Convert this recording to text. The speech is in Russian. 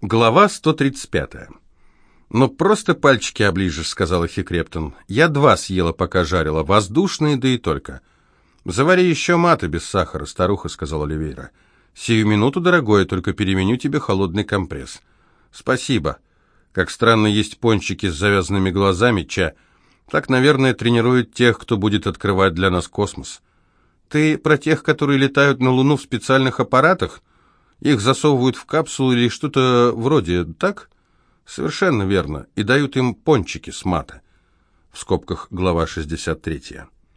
Глава 135. «Ну, просто пальчики оближешь», — сказала Хикрептон. «Я два съела, пока жарила, воздушные, да и только». «Завари еще маты без сахара, старуха», — сказала Оливейра. «Сию минуту, дорогое, только переменю тебе холодный компресс». «Спасибо. Как странно есть пончики с завязанными глазами, Ча. Так, наверное, тренируют тех, кто будет открывать для нас космос». «Ты про тех, которые летают на Луну в специальных аппаратах?» Их засовывают в капсулу или что-то вроде, так? Совершенно верно. И дают им пончики с мата. В скобках глава 63.